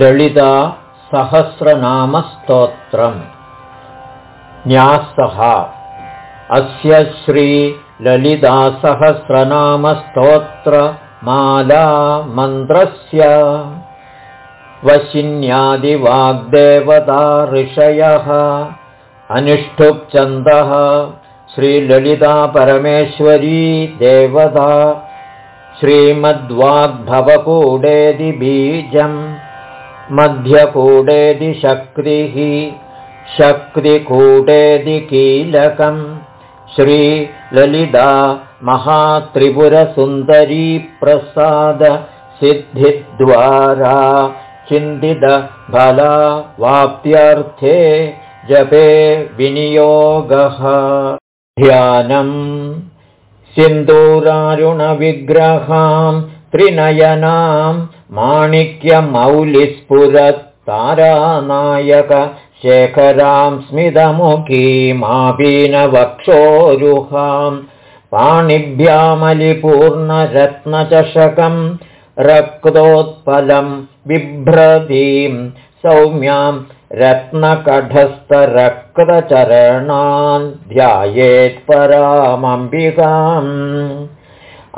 ललिता सहस्रनामस्तोत्रम् न्यासः। अस्य श्रीललितासहस्रनामस्तोत्रमाला मन्त्रस्य वशिन्यादिवाग्देवता ऋषयः अनुष्ठुप्छन्दः श्रीललिता परमेश्वरी देवता श्रीमद्वाग्भवकूडेदिबीजम् मध्यकूडेदि शक्तिः। शक्तिकूटेदिकीलकम् श्रीललिता महात्रिपुरसुन्दरी प्रसादसिद्धिद्वारा चिन्तितफला वाप्त्यर्थे जपे विनियोगः। ध्यानम्। सिन्दूरारुणविग्रहां त्रिनयनां माणिक्यमौलिस्फुरत्तारानायकशेखरां स्मितमुखीमापीनवक्षोरुहां पाणिभ्यामलिपूर्णरत्नचषकं रक्तोत्पलं बिभ्रतीं सौम्यां रत्नकढस्थरक्तचरणान् ध्यायेत्परामम्बिकाम्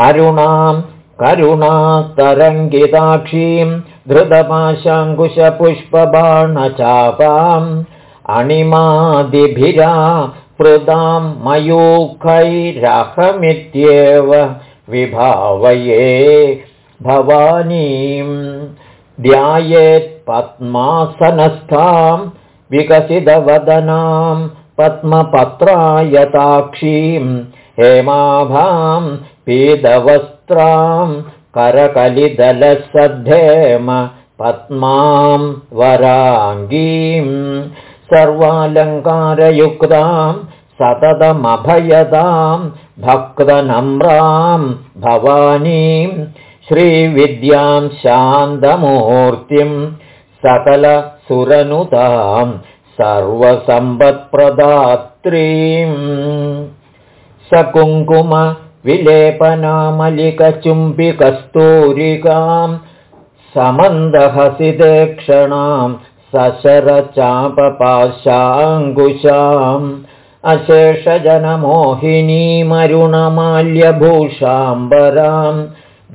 अरुणां करुणातरङ्गिताक्षीं धृतपाशाङ्कुशपुष्पबाणचापाम् अणिमादिभिरा पृदां मयूखैरहमित्येव विभावये भवानीम् ध्यायेत्पद्मासनस्थां विकसितवदनां पद्मपत्रायताक्षीं हेमाभां पीतवस्त्रां करकलिदलसद्धेम पद्मां वराङ्गीं सर्वालङ्कारयुक्तां सततमभयदां भक्तनम्रां भवानीं श्रीविद्यां शान्तमूर्तिं सकलसुरनुतां सर्वसम्पत्प्रदात्रीम् सकुङ्कुमविलेपनामलिकचुम्बिकस्तूरिकां समन्दहसिदेक्षणां सशरचापपाशाङ्कुशाम् अशेषजनमोहिनीमरुणमाल्यभूषाम्बरां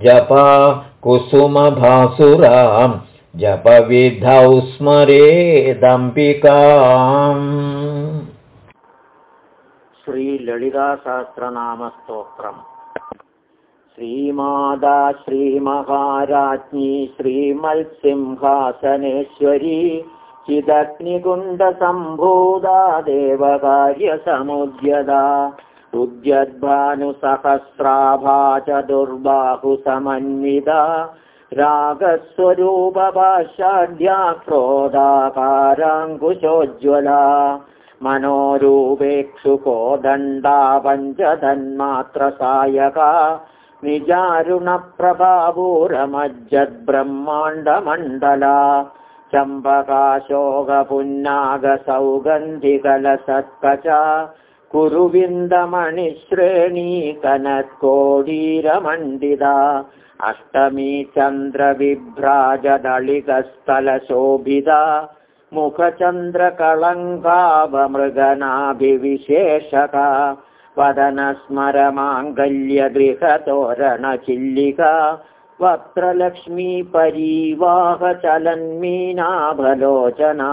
जपा कुसुमभासुरां जपविधौ स्मरेदम्बिकाम् श्रीललितासहस्रनामस्तोत्रम्। श्रीमादा श्रीमहाराज्ञी श्रीमत्सिंहासनेश्वरी चिदग्निकुण्डसम्भूता देवकार्यसमुद्यदा उद्यद्भानुसहस्राभा च दुर्बाहुसमन्विता रागस्वरूपपाशाढ्या क्रोधाकाराङ्कुशोज्ज्वला मनोरूपेक्षुकोदण्डा पञ्चधन्मात्रसायका। निजारुणप्रभापूरमज्जद्ब्रह्माण्डमण्डला चम्पकाशोकपुन्नागसौगन्धिकलसत्कचा। कुरुविन्दमणिश्रेणीकनत्कोडीरमण्डिता अष्टमी चन्द्रविभ्राजदलिकस्थलशोभिता मुखचन्द्रकलङ्कावमृगनाभिविशेषका वदनस्मरमाङ्गल्यगृहतोरणचिल्लिका वक्त्रलक्ष्मीपरीवाहचलन्मीनाभलोचना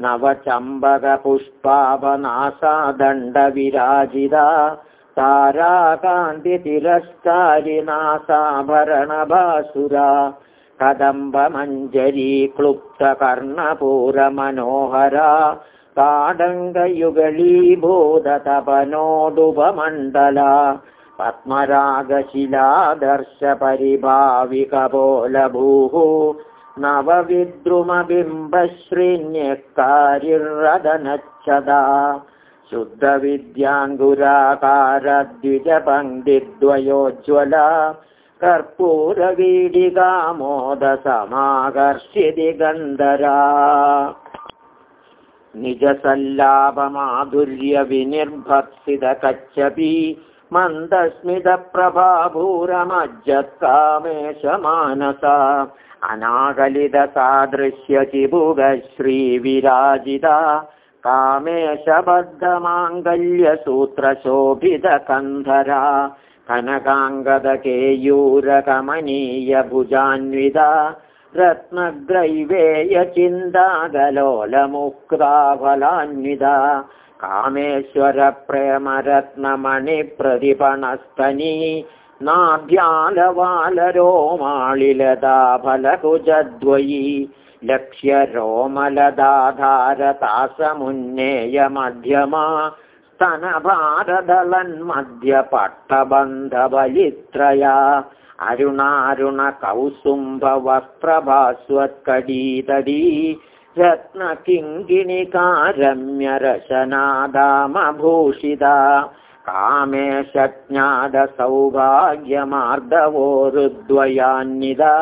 नवचम्बकपुष्पावनासादण्डविराजिता ताराकान्तितिरस्कारिनासाभरणभासुरा कदम्बमञ्जरी क्लुप्तकर्णपूरमनोहरा ताडङ्गयुगलीभूततपनोडुपमण्डला पद्मरागशिलादर्शपरिभाविकपोलभूः नवविद्रुमबिम्बश्रीण्यकारिरदनच्छदा शुद्धविद्याङ्गुराकारद्विजपङ्क्तिद्वयोज्ज्वला कर्पूरवीडिकामोदसमाकर्षिति गन्धरा। निजसल्लाभमाधुर्यविनिर्भत्सितकच्छपि मन्दस्मितप्रभाभूरमज्जत्कामेश मानसा अनागलितसादृश्यचिबुगश्रीविराजिता। कामेशबद्धमाङ्गल्यसूत्रशोभितकन्धरा कनकाङ्गदकेयूरकमनीयभुजान्विता रत्नग्रैवेयचिन्तागलोलमुक्ताफलान्विता कामेश्वरप्रेमरत्नमणिप्रतिपणस्तनी नाभ्यालवालरोमालिलताफलकुजद्वयी लक्ष्यरोमलदाधारतासमुन्नेयमध्यमा स्तनभारदलन्मध्यपट्टबन्धबलित्रया अरुणारुणकौसुम्भवस्त्रभास्वत्कडीतडी रत्नकिङ्गिणिकारम्यरशनादामभूषिता कामेशज्ञादसौभाग्यमार्दवोरुद्वयान्निदा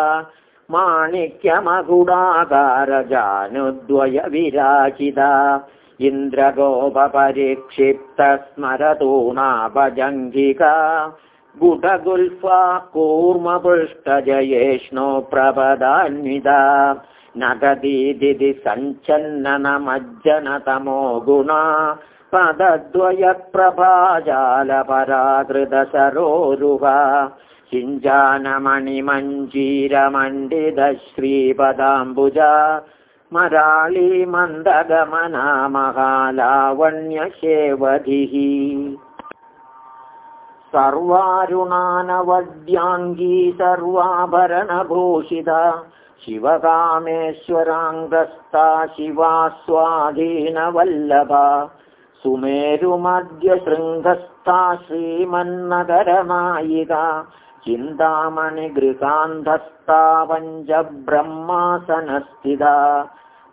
माणिक्यमकुडाकारजानुद्वयविराचिता इन्द्रगोपपरिक्षिप्तस्मरतूणाभजङ्घिका गुटगुल्फा कूर्मपृष्ठजयेष्णो प्रपदान्विता नगदीदिति सञ्चन्ननमज्जनतमो गुणा पदद्वयप्रभाजालपराकृतसरोरुहा चिञ्जानमणिमञ्जीरमण्डितश्रीपदाम्बुजा मराळी मन्दगमना महालावण्यशेवधिः सर्वारुणानवद्याङ्गी सर्वाभरणभूषिता शिवकामेश्वराङ्गस्ता शिवा स्वाधीनवल्लभा सुमेरुमध्यशृङ्गस्था श्रीमन्नगरनायिका चिन्तामणिगृकान्धस्ता पञ्चब्रह्मासनस्थिता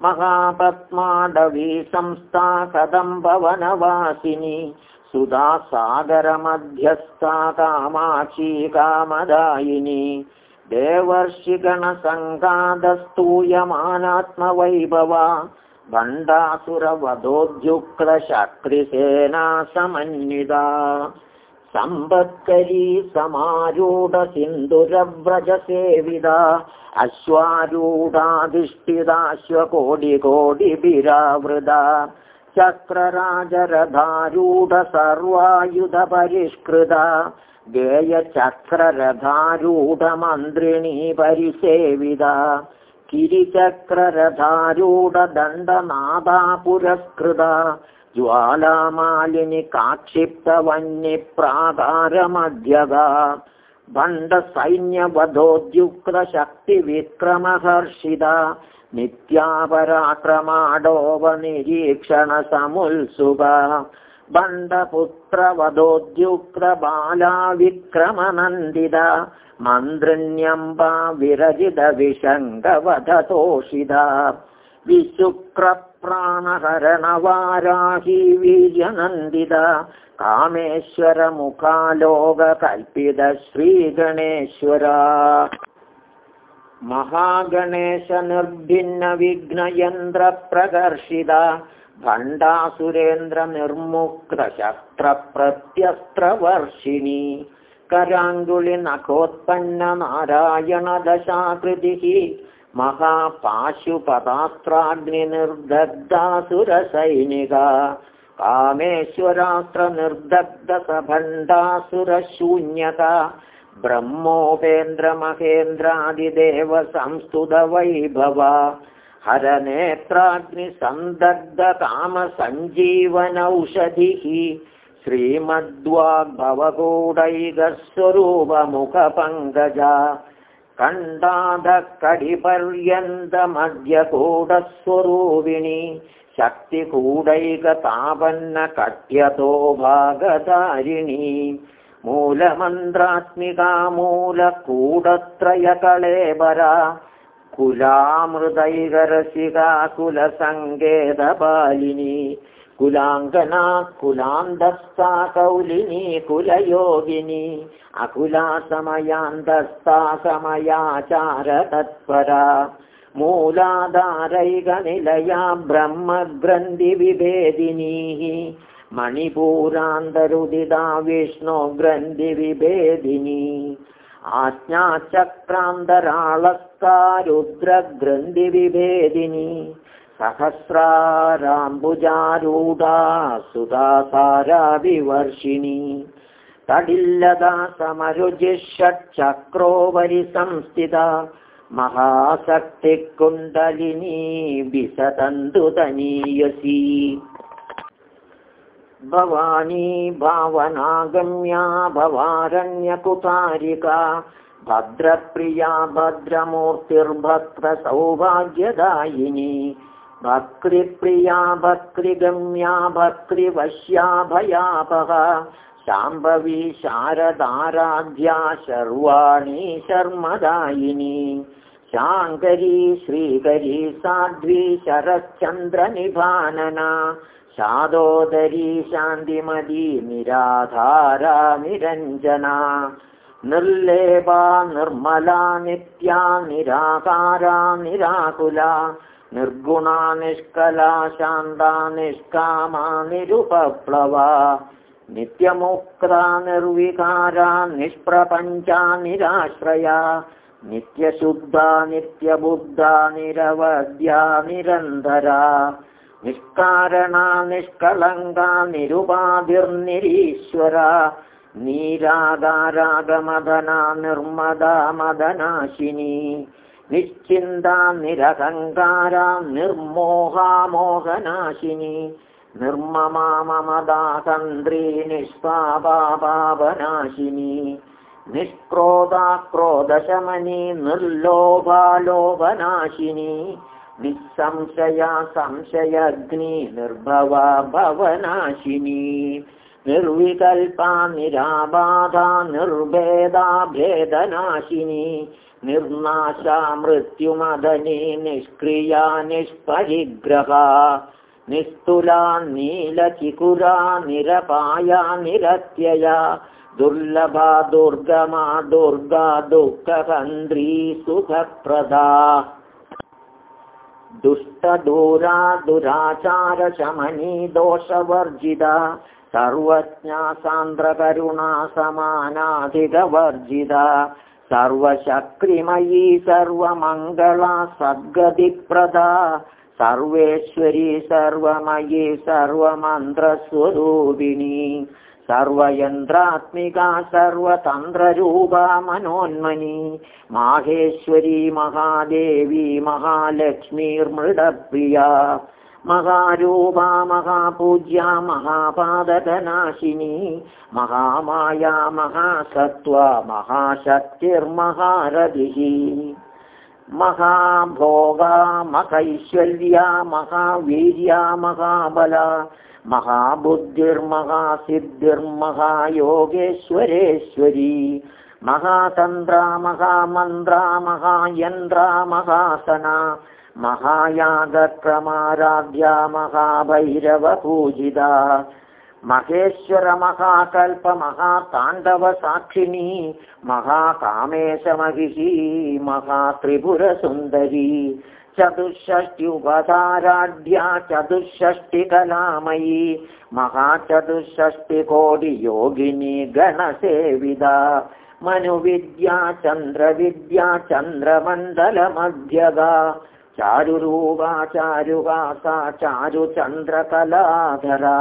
महापद्माडवी संस्था कदम्बवनवासिनी सुधा सागरमध्यस्था कामाक्षी कामदायिनी। देवर्षिगणसङ्गादस्तूयमानात्मवैभवा। भण्डासुरवधोद्युक्तशक्तिसेना समन्विता सम्पत्करी समारूढसिन्दुरव्रजसेविदा अश्वारूढाधिष्ठिताश्वकोटिकोटिभिरावृदा चक्रराजरधारूढ सर्वायुधपरिष्कृता गेयचक्ररथारूढमन्त्रिणी परिसेविदा गिरिचक्ररथारूढदण्डनादा पुरस्कृता ज्वालामालिनि काक्षिप्तवह्निप्राकारमध्यगा भण्डसैन्यवधोद्युक्तशक्तिविक्रमहर्षिता नित्यापराक्रमाडोपनिरीक्षणसमुत्सुका बण्डपुत्रवधोद्युक्तबाला विक्रमनन्दिता मन्त्रिण्यम्बा विरजितविशङ्गवधतोषिता विशुक्रप्राणहरणवाराही वीर्यनन्दिता कामेश्वरमुखालोककल्पित श्रीगणेश्वरा। महागणेशनिर्भिन्नविघ्नयन्त्रप्रकर्षिता भण्डासुरेन्द्रनिर्मुक्तशस्त्रप्रत्यस्त्रवर्षिणी। कराङ्गुलिनखोत्पन्ननारायणदशाकृतिः महापाशुपदास्त्राग्निनिर्दग्धासुरसैनिका कामेश्वरास्त्रनिर्दग्धसभण्डासुरशून्यका ब्रह्मोपेन्द्रमहेन्द्रादिदेवसंस्तुतवैभवा हरनेत्राग्निसन्दग्धकामसञ्जीवनौषधिः श्रीमद्वाग्भवगूढैकस्वरूपमुखपङ्कजा कण्डाधकडिपर्यन्तमध्यकूटस्वरूपिणी शक्तिकूटैकतापन्नकट्यतो भागधारिणी मूलमन्त्रात्मिका मूलकूटत्रयकळेबरा कुलामृदैकरसिका कुलसङ्केतपालिनी कुलाङ्गना कुलान्धस्था कौलिनी कुलयोगिनी अकुला समयान्तस्था समयाचारतत्परा मूलाधारैकनिलया ब्रह्मग्रन्थिविभेदिनीः मणिपूरान्तरुदिदा विष्णो ग्रन्थिविभेदिनी आज्ञाचक्रान्तराळस्ता रुद्रग्रन्थिविभेदिनी सहस्राराम्बुजारूढा सुधासाराभिवर्षिणी तडिल्लदा समरुजिषट्चक्रोपरि संस्थिता महाशक्तिकुण्डलिनी विसतन्तुतनीयसी भवानी भावनागम्या भवारण्यकुतारिका। भद्रप्रिया भद्रमूर्तिर्भद्रसौभाग्यदायिनी भक्तिप्रिया भक्तिगम्या भक्तिवश्या भयापहा शाम्भवी शारदाराध्या शर्वाणी शर्मदायिनी। शाङ्करी श्रीकरी साध्वी शरच्चन्द्रनिभानना। शादोदरी शान्तिमती निराधारा निरञ्जना। निर्लेपा निर्मला नित्या निराकारा निराकुला निर्गुणा निष्कला शान्ता निष्कामा निरुपप्लवा नित्यमुक्ता निर्विकारा निष्प्रपञ्चा निराश्रया नित्यशुद्धा नित्यबुद्धा निरवद्या निरन्तरा निष्कारणा निष्कलङ्का निरुपाधिर्निरीश्वरा नीरागारागमदना निर्मदा मदनाशिनी निश्चिन्ता निरहङ्कारा निर्मोहा मोहनाशिनी निर्ममा ममदातन्द्री निष्पापापापनाशिनी निष्क्रोधा क्रोधशमनी निर्लोभालोभनाशिनी निःसंशया संशयग्नि निर्भवा भवनाशिनी निर्विकल्पा निराबाधा निर्भेदा भेदनाशिनी निर्नाशा मृत्युमदनी निष्क्रिया निष्परिग्रहा निस्तुला नीलचिकुरा निरपाया निरत्यया दुर्लभा दुर्गमा दुर्गा दुःखकन्द्री सुखप्रदा। दुष्टदूरा दुराचारशमनी दोषवर्जिता सर्वज्ञा सान्द्रकरुणा समानाधिकवर्जिता सर्वशक्तिमयी सर्वमङ्गला सद्गतिप्रदा सर्वेश्वरी सर्वमयी सर्वमन्त्रस्वरूपिणी सर्वयन्त्रात्मिका सर्वतन्त्ररूपा मनोन्मनी माहेश्वरी महादेवी महालक्ष्मीर्मृडप्रिया महारूपा महापूज्या महापादकनाशिनी महामाया महासत्त्वा महाशक्तिर्महारथिः। महाभोगा महैश्वर्या महावीर्या महाबला महाबुद्धिर्महासिद्धिर्महायोगेश्वरेश्वरी महातन्द्रा महामन्द्रा महायन्द्रा महासना महायागक्रमाराध्या महाभैरवपूजिता। महेश्वरमहाकल्पमहाताण्डवसाक्षिणी महाकामेशमहिषी महात्रिपुरसुन्दरी। चतुष्षष्ट्युपधाराढ्या चतुष्षष्टिकलामयी महाचतुष्षष्टिकोटियोगिनी गणसेविदा मनुविद्या चन्द्रविद्या चन्द्रमण्डलमध्यगा चारुरूपा चारुवासा चारुचन्द्रकलाधरा।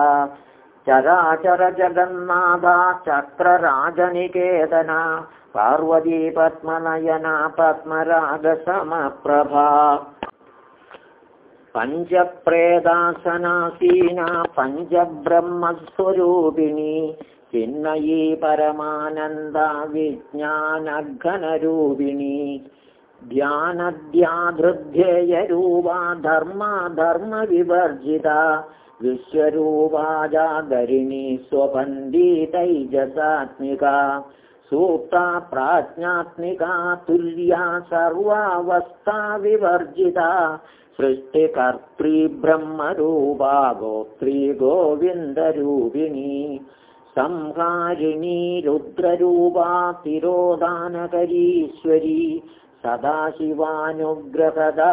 चराचरजगन्नाथा चक्रराजनिकेतना पार्वती पद्मनयना पद्मरागसमप्रभा पञ्चप्रेदासनासीना पञ्चब्रह्मस्वरूपिणी चिन्मयी परमानन्दा विज्ञानघनरूपिणी ध्यानध्याधृध्येयरूपा धर्मा धर्मविवर्जिता विश्वरूपा जागरिणी स्वपन्दी तैजसात्मिका सूक्ता प्राज्ञात्मिका तुल्या सर्वावस्था विवर्जिता सृष्टिकर्त्री ब्रह्मरूपा गोत्री गोविन्दरूपिणी संहारिणी रुद्ररूपा तिरोदानकरीश्वरी सदाशिवानुग्रहदा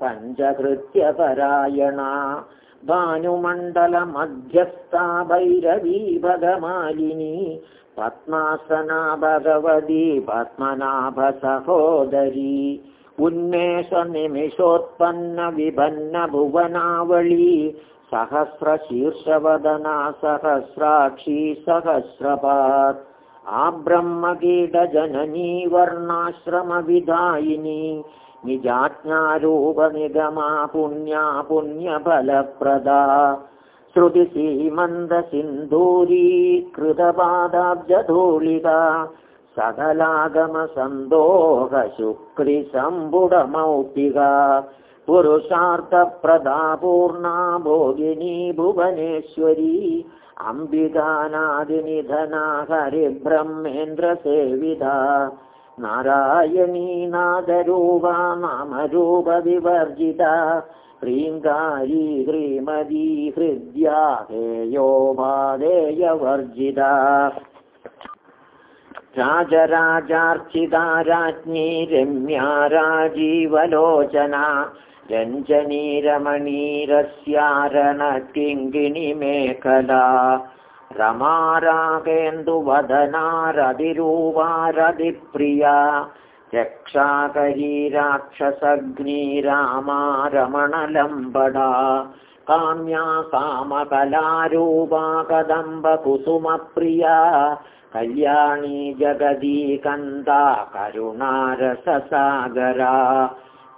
पञ्चकृत्यपरायणा भानुमण्डलमध्यस्था भैरवी भगमालिनी पद्मासना भगवती पद्मनाभसहोदरी उन्मेषनिमिषोत्पन्नविभन्नभुवनावळी सहस्रशीर्षवदना सहस्राक्षी सहस्रपात् आब्रह्मकीटजननी वर्णाश्रमविधायिनी निजाज्ञारूपनिगमा पुण्या पुण्यफलप्रदा। श्रुतिसीमन्दसिन्धूरी कृतपादाब्जधूलिका सकलागमसन्दोहशुक्रिशम्बुडमौक्तिका पुरुषार्थप्रदा पूर्णा भोगिनी भुवनेश्वरी अम्बिकानादिनिधना हरिब्रह्मेन्द्रसेविधा नारायणी नादरूपा नामरूपविवर्जिता ह्रीङ्गारी ह्रीमदी हृद्या हेयोपादेयवर्जिता राजराजार्चिता राज्ञी रम्या राजीवलोचना रञ्जनीरमणीरस्यारणकिङ्गिणिमेखला रमारागेन्दुवदनारधिरूपारधिप्रिया। यक्षाकरी राक्षसग्नी रामा रमणलम्बडा काम्या कामकलारूपा कदम्बकुसुमप्रिया कल्याणी जगदी कन्दा करुणारससागरा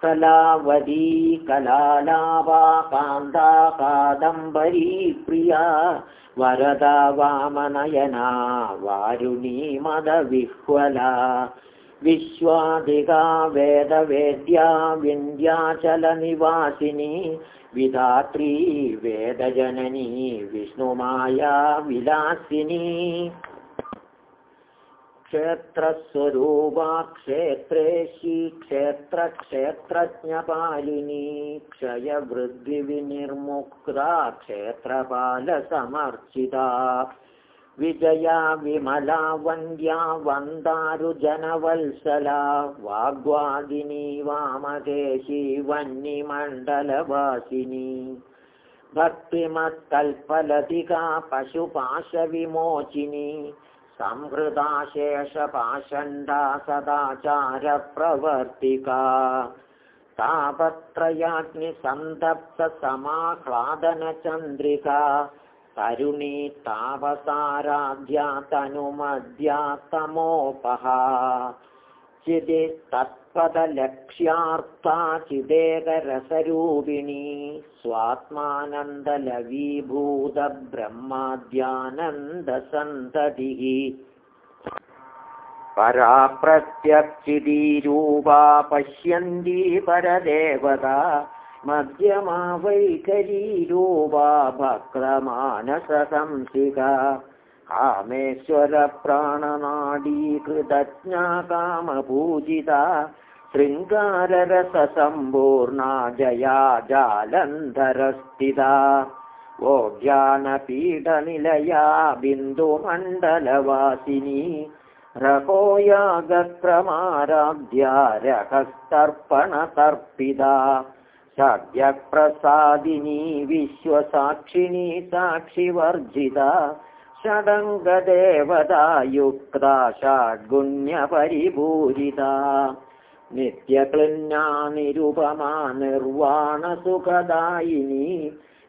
कलावती कलालावा कान्दा कादम्बरी प्रिया वरदा वामनयना वारुणी मदविह्वला विश्वाधिका वेदवेद्या विन्ध्याचलनिवासिनी विधात्री वेदजननी विष्णुमाया विलासिनी क्षेत्रस्वरूपा क्षेत्रेशी क्षेत्रक्षेत्रज्ञपालिनी क्षयवृद्धिविनिर्मुक्ता क्षेत्रपालसमर्चिता विजया विमला वन्द्या वन्दारुजनवल्सला वाग्वादिनी वामकेशी वह्निमण्डलवासिनी। भक्तिमत्कल्पलतिका पशुपाशविमोचिनी शेषपाषण्डा सदाचारप्रवर्तिका तापत्रयाग्निसन्तप्तसमाह्लादनचन्द्रिका तरुणी तापसाराध्या तनुमद्या तमोपहा। चिदि तत्पदलक्ष्यार्था चिदेकरसरूपिणी स्वात्मानन्दलवीभूतब्रह्माद्यानन्दसन्ततिः। परा प्रत्यक्षिदीरूपा पश्यन्ती परदेवता मध्यमा वैखरीरूपा भक्रमानसंसिका कामेश्वरप्राणनाडीकृतज्ञा कामपूजिता शृङ्गाररससम्पूर्णा जया जालन्धरस्थिता ओज्ञानपीठनिलया बिन्दुमण्डलवासिनी। रकोयागक्रमाराध्या रकस्तर्पणतर्पिता। सद्यप्रसादिनी विश्वसाक्षिणी साक्षिवर्जिता। षडङ्गदेवता युक्ता षड्गुण्यपरिपूरिता नित्यक्लिन्ना निरुपमा निर्वाणसुखदायिनी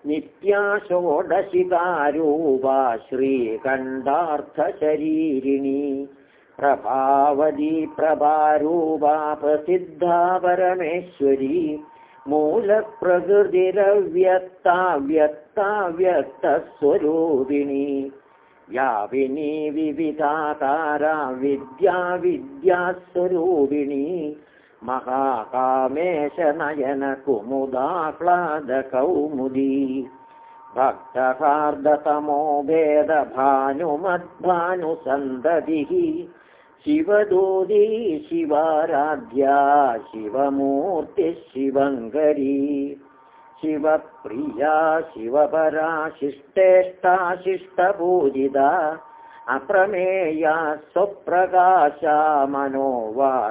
नित्या षोडशिकारूपा श्रीकण्ठार्थशरीरिणी प्रभावती प्रभारूपा प्रसिद्धा परमेश्वरी मूलप्रकृतिरव्यक्ता व्यक्ता व्यक्तस्वरूपिणी याविनी विविधाकारा विद्या विद्यास्वरूपिणी महाकामेशनयनकुमुदाह्लादकौमुदी। भक्तहार्दतमो भेदभानुमद्भानुसन्दतिः शिवदूदी शिवाराध्या शिवमूर्तिः शिवङ्करी शिवप्रिया शिवपरा शिष्टेष्टा शिष्टपूजिता अप्रमेया स्वप्रकाशा मनोवाजामगोचरा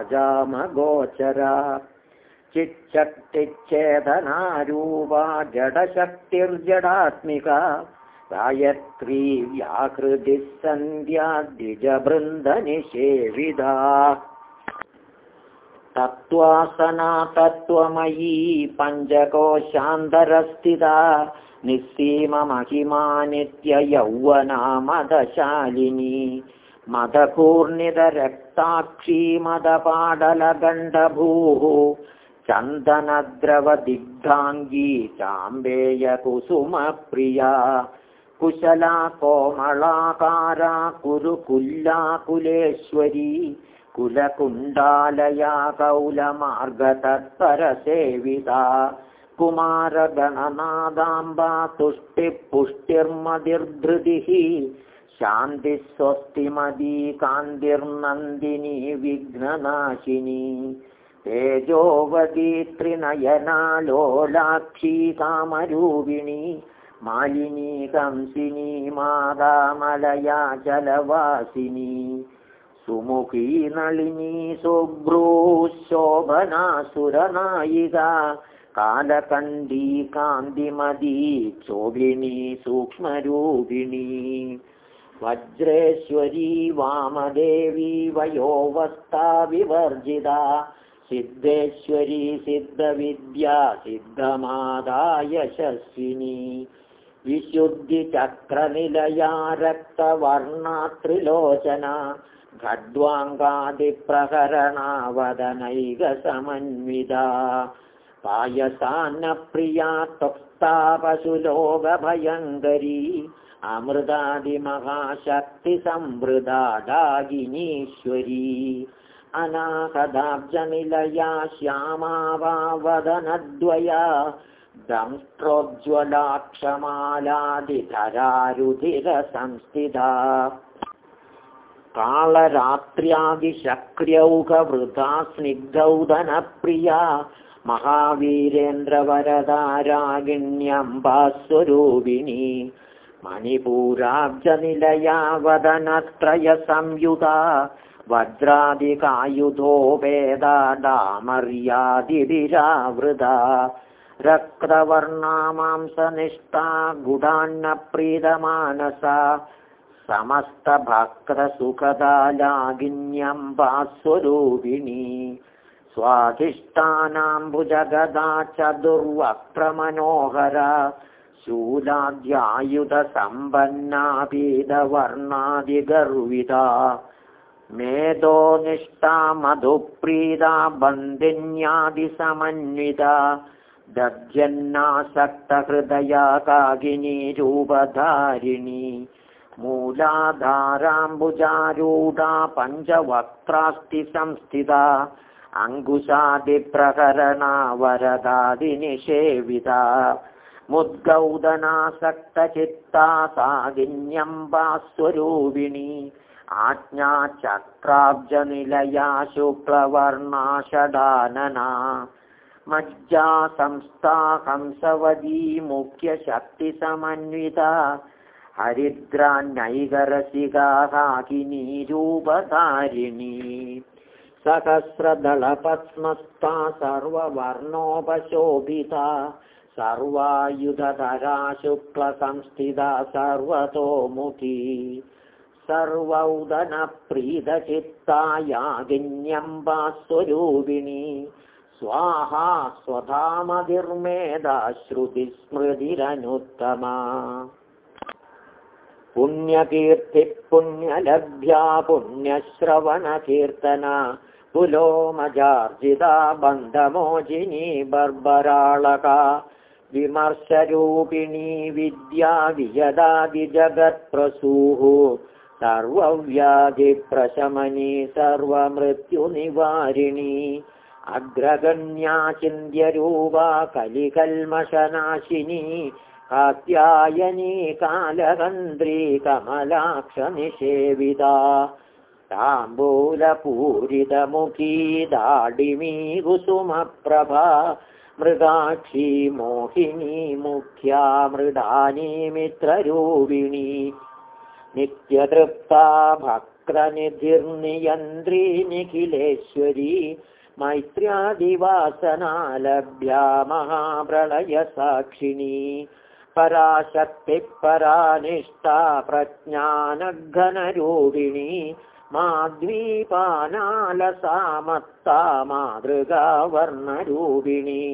चिच्छक्तिच्छेदनारूपा जडशक्तिर्जडात्मिका गायत्री व्याकृतिः सन्ध्या द्विजबृन्दनिषेविधा तत्त्वासना तत्त्वमयी पञ्चकोशान्तरस्थिता निःसीममहिमा नित्ययौवना मदशालिनी मदपाडलगण्डभूः चन्दनद्रवदिग्धाङ्गी चाम्बेयकुसुमप्रिया कुशला कोमलाकारा कुरुकुल्ला कुलेश्वरी कुलकुण्डालया कौलमार्गतत्परसेविता कुमारगणनादाम्बा तुष्टिपुष्टिर्मदिर्धृतिः। शान्तिः स्वस्तिमदी कान्तिर्नन्दिनी विघ्ननाशिनी। तेजोवती त्रिनयना लोलाक्षी कामरूपिणी। मालिनी कंसिनी मादामलया जलवासिनी सुमुखी नलिनी सुभ्रूशोभनासुरनायिका कालकण्डी कान्तिमदी शोभिनी सूक्ष्मरूपिणी। वज्रेश्वरी वामदेवी वयोवस्था विवर्जिता सिद्धेश्वरी सिद्धविद्या सिद्धमादायशस्विनी विशुद्धिचक्रनिलया रक्तवर्णा त्रिलोचना खड्वाङ्गादिप्रकरणावदनैकसमन्विता पायसान्नप्रिया त्वक्तापशुलोकभयङ्करी अमृतादिमहाशक्तिसंवृदा डागिनीश्वरी अनाहदाब्जनिलया श्यामा वा वदनद्वया दंष्ट्रोज्ज्वलाक्षमालादिधरारुधिरसंस्थिता कालरात्र्यादिशक्र्यौकवृथा स्निग्धौदनप्रिया महावीरेन्द्रवरदारागिण्यम्बास्वरूपिणी मणिपूराब्जनिलया वदनत्रयसंयुता वज्रादिकायुधो वेदाडामर्यादिभिरावृता रक्तवर्णा मांसनिष्ठा गुडान्नप्रीतमानसा समस्तभक्तसुखदालागिन्यम्बास्वरूपिणी स्वाधिष्ठानाम्बुजगदा चतुर्वक्त्रमनोहरा शूलाद्यायुधसम्पन्नापीतवर्णादिगर्विता मेधोनिष्ठा मधुप्रीता बन्दिन्यादिसमन्विता। दध्यन्नासक्तहृदया कागिनी रूपधारिणी मूलाधाराम्बुजारूढा पञ्चवक्त्रास्ति संस्थिता अङ्कुशादिप्रकरणा वरदादिनिषेविता मुद्गौदनासक्तचित्ता सागिन्यम्बास्वरूपिणी आज्ञाचक्राब्जनिलया शुक्लवर्णा षडानना। मज्जा संस्था हंसवदी मुख्यशक्तिसमन्विता हरिद्रान्यैकरसिका काकिनीरूपधारिणी सहस्रदलपद्मस्था सर्ववर्णोपशोभिता सर्वायुधधरा शुक्लसंस्थिता सर्वतोमुखी। सर्वौदनप्रीतचित्ता यागिन्यम्बा स्वरूपिणी स्वाहा स्वधामधिर्मेधा श्रुतिस्मृतिरनुत्तमा पुण्यकीर्तिः पुण्यलभ्या पुण्यश्रवणकीर्तना पुलोमजार्जिता बन्धमोचिनी बर्बराळका विमर्शरूपिणी विद्या वियदादिजगत्प्रसूः सर्वव्याधिप्रशमनी सर्वमृत्युनिवारिणी अग्रगण्या चिन्त्यरूपा कलिकल्मषनाशिनी कात्यायनी कालकन्द्री कमलाक्षनिषेविता ताम्बूलपूरितमुखी दाडिमी कुसुमप्रभा मृगाक्षी मोहिनी मुख्या मृडानी मित्ररूपिणी। नित्यतृप्ता भक्रनिधिर्नियन्त्री निखिलेश्वरी मैत्र्यादिवासना लभ्या महाप्रलयसाक्षिणी पराशक्तिः परानिष्ठा प्रज्ञानघनरूपिणी माद्वीपानालसामत्ता मातृगावर्णरूपिणी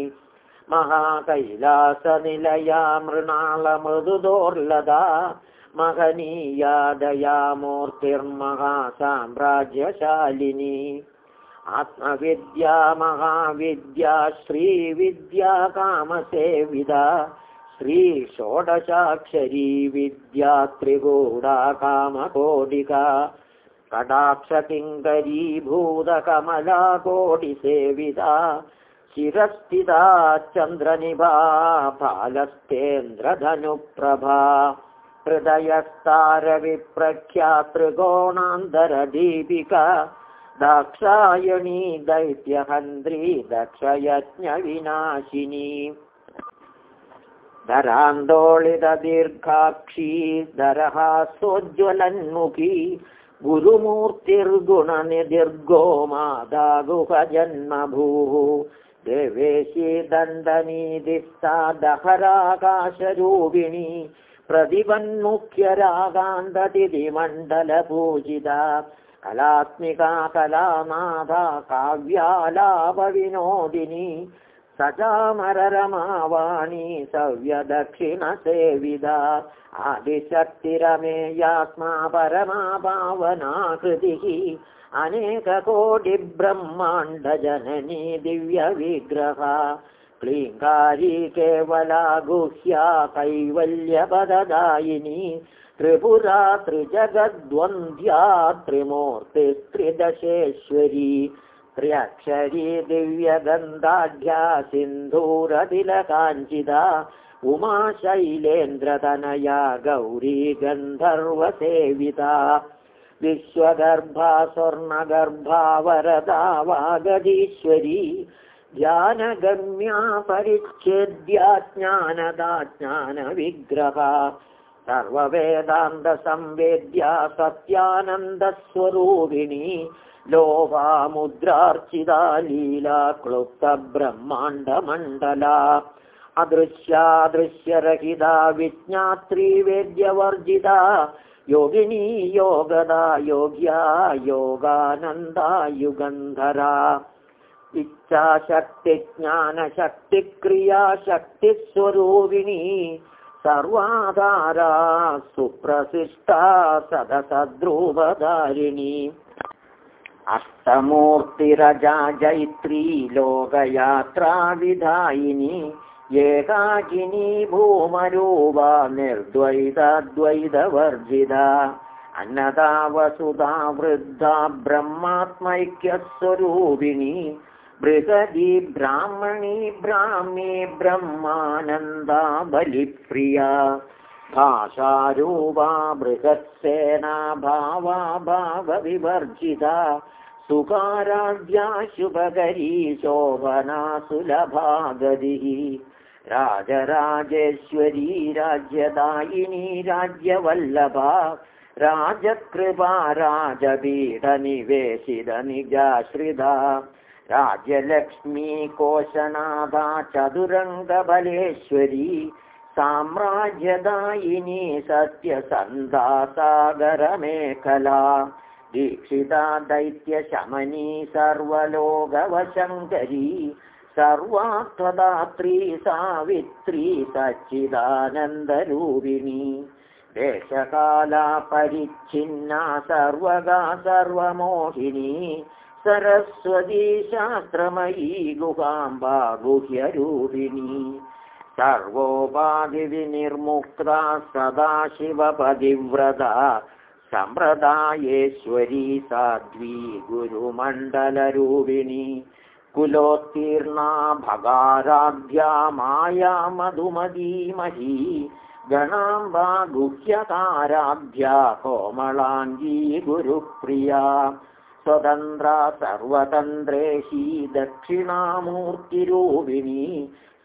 महाकैलासनिलया मृणालमृदुदोर्लदा महनीया दयामूर्तिर्महासाम्राज्यशालिनी आत्मविद्या महाविद्या श्रीविद्या कामसेविदा श्रीषोडशाक्षरी विद्या त्रिगूढा कामकोटिका कटाक्षकिङ्करीभूतकमला कोटिसेविता चिरस्थिता चन्द्रनिभा बालस्तेन्द्रधनुप्रभा हृदयस्तारविप्रख्यातृकोणान्तरदीपिका दाक्षायणी दैत्यहन्त्री दक्षयज्ञविनाशिनी धरान्दोलितदीर्घाक्षी सोज्ज्वलन्मुखी गुरुमूर्तिर्गुणनिधिर्गो मादा गुहजन्मभूः देवेशी दण्डनीदिस्ता दहराकाशरूपिणी प्रतिपन्मुख्यरागान्ततिमण्डलपूजिता कलात्मिका कलानाथा काव्यालापविनोदिनी सजामररमावाणी सव्यदक्षिणसेविदा। आदिशक्तिरमेयात्मा परमा पावनाकृतिः अनेककोटिब्रह्माण्डजननी दिव्यविग्रहा। क्लीङ्कारी केवला गुह्या कैवल्यपददायिनी। त्रिपुरा त्रिजगद्वन्द्या त्रिमूर्तिस्त्रिदशेश्वरी त्र्यक्षरी दिव्यगन्धाढ्या सिन्धूरतिलकाञ्चिदा उमाशैलेन्द्रतनया गौरी गन्धर्वसेविता विश्वगर्भा स्वर्णगर्भा वरदा वागदीश्वरी ज्ञानगम्या परिच्छेद्या ज्ञानदा ज्ञानविग्रहा। सर्ववेदान्तसंवेद्या सत्यानन्दस्वरूपिणी लोभामुद्रार्चिता लीला क्लुप्तब्रह्माण्डमण्डला अदृश्यादृश्यरहिता विज्ञात्रीवेद्यवर्जिता योगिनी योगदा योग्या योगानन्दा युगन्धरा। इच्छाशक्तिज्ञानशक्तिक्रियाशक्तिस्वरूपिणी सर्वाधारा सुप्रसिष्टा सदसद्रूपधारिणी अष्टमूर्तिरजा जैत्री लोकयात्राविधायिनी एकाकिनी भूमरूपा निर्द्वैतद्वैतवर्जिता। अन्नदा वसुधा वृद्धा ब्रह्मात्मैक्यस्वरूपिणी बृहदी ब्राह्मणी ब्राह्मी ब्रह्मानन्दा बलिप्रिया। भाषारूपा बृहत्सेना भावा भावविवर्जिता सुकाराद्या शुभकरी शोभना सुलभा गतिः राजराजेश्वरी राज्यदायिनी राज्यवल्लभा। राजकृपा राजपीठनिवेशितनिजाश्रिता। राज्यलक्ष्मी कोशनाथा चतुरङ्गबलेश्वरी। साम्राज्यदायिनी सत्यसन्धासागरमेखला दीक्षिता दैत्यशमनी सर्वलोकवशङ्करी सर्वात्मदात्री सावित्री सच्चिदानन्दरूपिणी। देशकाला परिच्छिन्ना सर्वगा सर्वमोहिनी सरस्वती शास्त्रमयी गुहाम्बा गुह्यरूपिणी। सर्वोपाधिविनिर्मुक्ता सदाशिवपतिव्रता सम्प्रदायेश्वरी साध्वी गुरुमण्डलरूपिणी कुलोत्तीर्णा भगाराध्या माया मधुमदीमही गणाम्बा गुह्यकाराध्या कोमलाङ्गी गुरुप्रिया स्वतन्त्रा सर्वतन्त्रेशी दक्षिणामूर्तिरूपिणी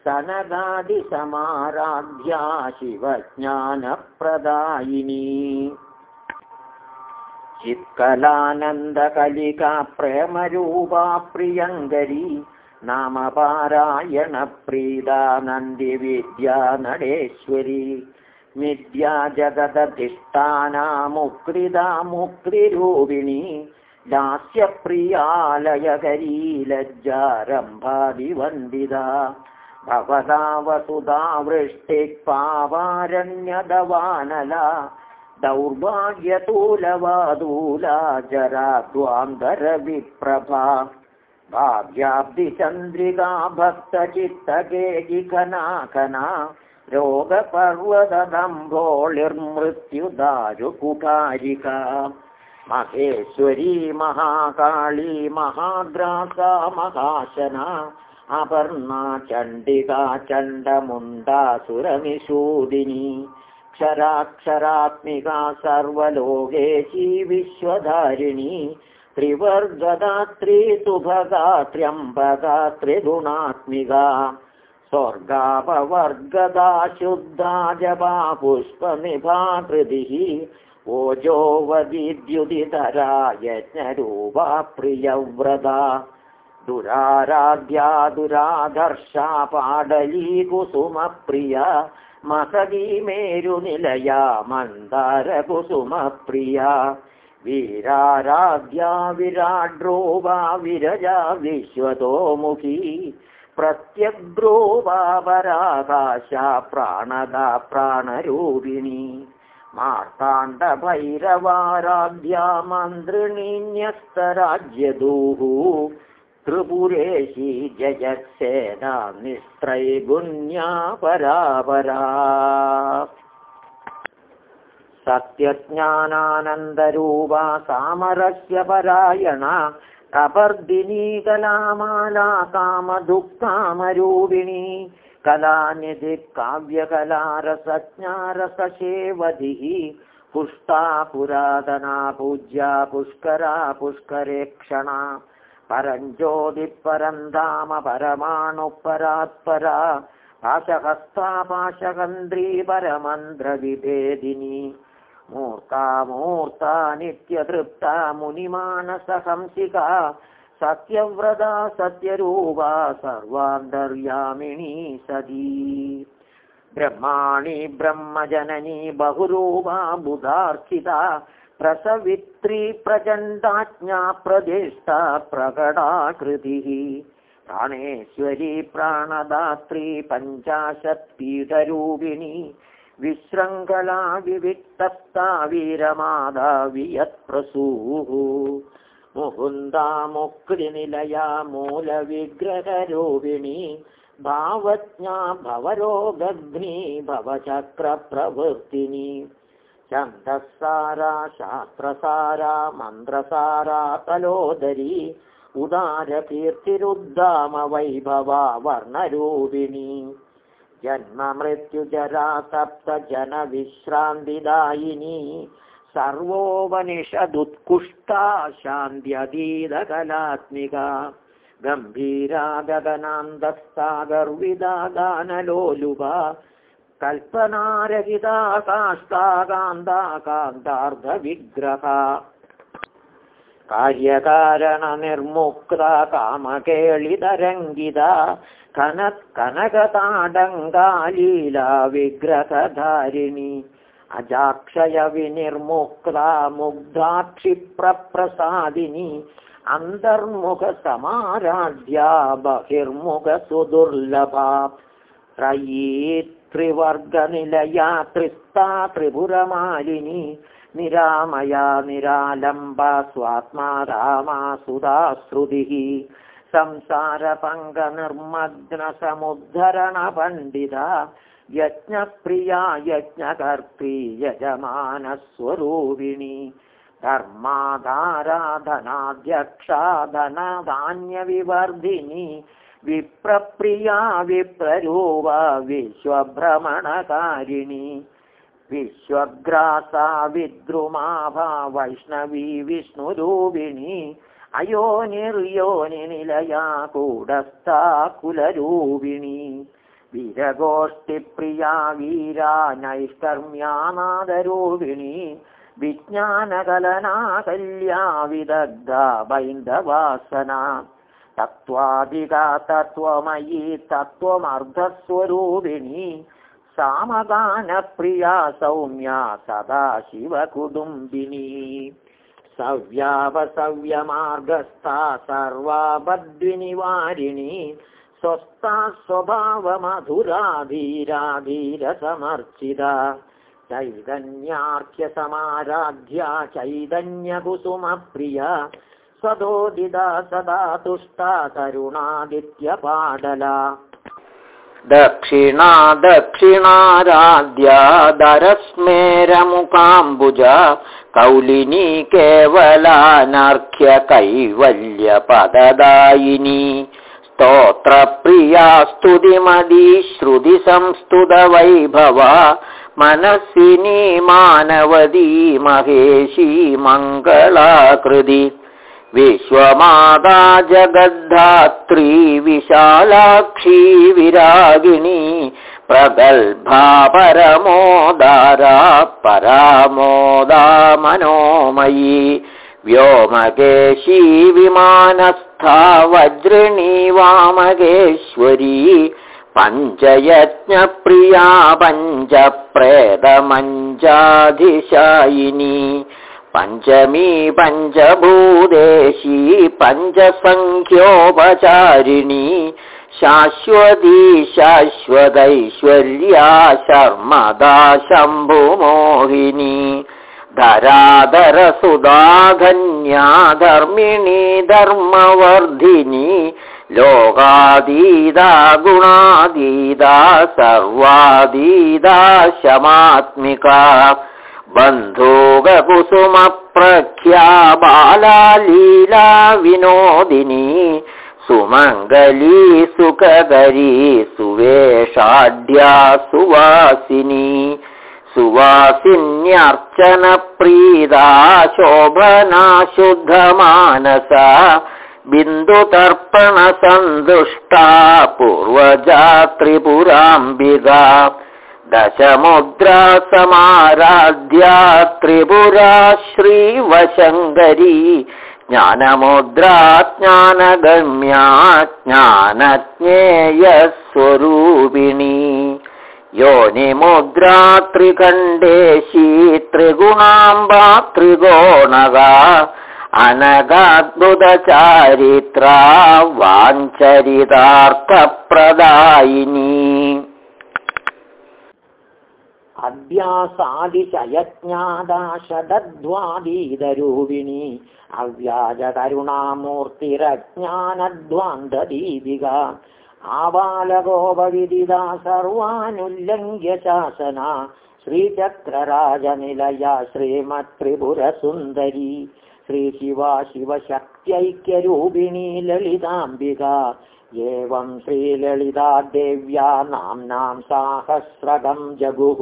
सनगादिसमाराध्या शिवज्ञानप्रदायिनी चित्कलानन्दकलिका प्रेमरूपा प्रियङ्करी नाम पारायणप्रीदानन्दिविद्या नडेश्वरी विद्या जगदधिष्ठानामुक्रिदा मुक्तिरूपिणी दास्यप्रियालयकरी लज्जारम्भादिवन्दिता भवदा वसुधा वृष्टिः पावारण्यदवानला दौर्भाग्यतूलवादूला जरा द्वान्तरविप्रभा भाव्याब्धिचन्द्रिका भक्तचित्तके खना रोगपर्वतदम्भोलिर्मृत्युदारुकुकारिका। महेश्वरी महाकाली महाग्रासा महाशना अपर्णा चण्डिका चण्डमुण्डासुरनिषूदिनी क्षराक्षरात्मिका सर्वलोकेशी विश्वधारिणी त्रिवर्गदात्री सुभगा त्र्यम्बका त्रिगुणात्मिका। स्वर्गापवर्गदा शुद्धा जपा पुष्पनिभाकृतिः ओजोवदिद्युदितरा यज्ञरूपा प्रियव्रता। दुराराध्या दुराधर्षा पाडली कुसुमप्रिया मसदी मेरुनिलया मन्दारकुसुमप्रिया वीराराध्या विराड्रोवा विरजा विश्वतोमुखी प्रत्यग्रोवापराकाशा प्राणदा प्राणरूपिणी मार्ताण्डभैरवाराध्या मन्त्रिणीन्यस्तराज्यदूः त्रिपुरेशी जयत्सेना निस्त्रैगुण्या परापरा सत्यज्ञानानन्दरूपा सामरस्य परायणा कपर्दिनी कलामाला कामदुःखामरूपिणी कलानिधि काव्यकला रसज्ञारससेवधिः पुष्टा पुरातना पूज्या पुष्करा पुष्करेक्षणा परञ्ज्योतिः धाम परमाणुपरात्परा पाशहस्ता पाशकन्द्री परमन्त्रविभेदिनी मूर्ता मूर्ता नित्यतृप्ता मुनिमानसहंसिका सत्यव्रता सत्यरूपा सर्वान्तर्यामिणी सदी ब्रह्माणि ब्रह्मजननी बहुरूपा बुधार्चिता प्रसवित्री प्रचण्डाज्ञा प्रदिष्टा प्रकटाकृतिः प्राणेश्वरी प्राणदात्री पञ्चाशत्पीठरूपिणी विशृङ्खला विविक्तस्ता वीरमाधावियत्प्रसूः मुकुन्दा मुक्तिनिलया मूलविग्रहरूपिणी भावज्ञा भवरोगग्नी भवचक्रप्रवृत्तिनी छन्दःसारा शास्त्रसारा मन्त्रसारा तलोदरी उदारकीर्तिरुद्दामवैभवा वर्णरूपिणी। जन्ममृत्युजरा सप्तजनविश्रान्तिदायिनी सर्वोपनिषदुत्कुष्टा शान्त्यधीतकलात्मिका गम्भीरा गगनान्दस्ता गर्विदा गानलोलुपा कल्पनारहिता काष्ठा कान्ता कान्तार्धविग्रहा कार्यकारणनिर्मुक्ता कामकेळितरङ्गिता कनत्कनकताडङ्गालीला विग्रहधारिणी अजाक्षयविनिर्मुक्ता मुग्धाक्षिप्रप्रसादिनी अन्तर्मुखसमाराध्या बहिर्मुखसुदुर्लभा। त्रयी त्रिवर्गनिलया त्रिस्ता त्रिपुरमालिनी निरामया निरालम्बा स्वात्मा रामा सुधाश्रुतिः। संसारपङ्गनिर्मग्नसमुद्धरणपण्डिता यज्ञप्रिया यज्ञकर्त्री यजमानस्वरूपिणी। धर्माधाराधनाध्यक्षा धनधान्यविवर्धिनी വിപ്രപ്രിയാ വിപ്രരൂപ വിശ്വഭ്രമണകാരിണി. വിശ്വഗ്രാസ വിദ്രുമാഭ വൈഷ്ണവി വിഷ്ണുരൂപിണി. അയോനിർയോനി നിലയാ കൂടസ്ഥാ കുലരൂപിണി. വീരഗോഷ്ഠിപ്രിയാ വീരാ നൈഷ്കർമ്മ്യാനാദരൂപിണി വിജ്ഞാനകലനാ കല്യാ വിദഗ്ധ ബൈന്ദവാസന. तत्त्वादिका तत्त्वमयी तत्त्वमर्धस्वरूपिणी सामगानप्रिया सौम्या सदा शिवकुटुम्बिनी। सव्यापसव्यमार्गस्था सर्वापद्विनिवारिणी स्वस्था स्वभावमधुराधीराधीरसमर्चिता चैतन्यार्घ्यसमाराध्या चैतन्यकुसुमप्रिया सदोदिदा सदा तुष्टा करुणादित्यपाडला। दक्षिणा दक्षिणाराध्या दरस्मेरमुकाम्बुज कौलिनी केवलानर्घ्य कैवल्यपददायिनी स्तोत्रप्रिया स्तुतिमदी श्रुतिसंस्तुतवैभवा मनस्विनी मानवदी महेशी मङ्गलाकृति विश्वमाता जगद्धात्री विशालाक्षी विरागिणी प्रगल्भा परमोदारा परामोदा मनोमयी व्योमकेशी विमानस्था वज्रिणी वामकेश्वरी पञ्चयज्ञप्रिया पञ्चप्रेतमञ्चाधिशायिनी पञ्चमी पञ्चभूदेशी पञ्चसङ्ख्योपचारिणी शाश्वती शाश्वतैश्वर्या शर्मदा शम्भुमोहिनी धराधरसुधाधन्या धर्मिणी धर्मवर्धिनी लोकादीदा गुणादीदा सर्वादीदा शमात्मिका बन्धोगकुसुमप्रख्या बाला लीला विनोदिनी सुमङ्गली सुखकरी सुवेषाढ्या सुवासिनी सुवासिन्यर्चनप्रीदा शोभना शुद्धमानसा बिन्दुतर्पणसन्तुष्टा पूर्वजा त्रिपुराम्बिका दशमुद्रा समाराध्या त्रिपुरा श्रीवशङ्करी ज्ञानमुद्रा ज्ञानगम्या ज्ञानज्ञेयस्वरूपिणी योनिमुद्रा त्रिखण्डेशी त्रिगुणाम्बा त्रिगोणगा अनगाद्भुतचारित्रा वाञ्चरितार्थप्रदायिनी अभ्यासादिशयज्ञादाशदध्वादीदरूपिणी अव्याजकरुणामूर्तिरज्ञानध्वान्तदीपिका आबालगोपविदिदा सर्वानुल्लङ्घ्य शासना श्रीचक्रराजनिलया श्रीमत्त्रिपुरसुन्दरी श्रीशिवा शिवशक्त्यैक्यरूपिणी ललिताम्बिका एवं श्रीललिता देव्या नाम्नां साहस्रकं जगुः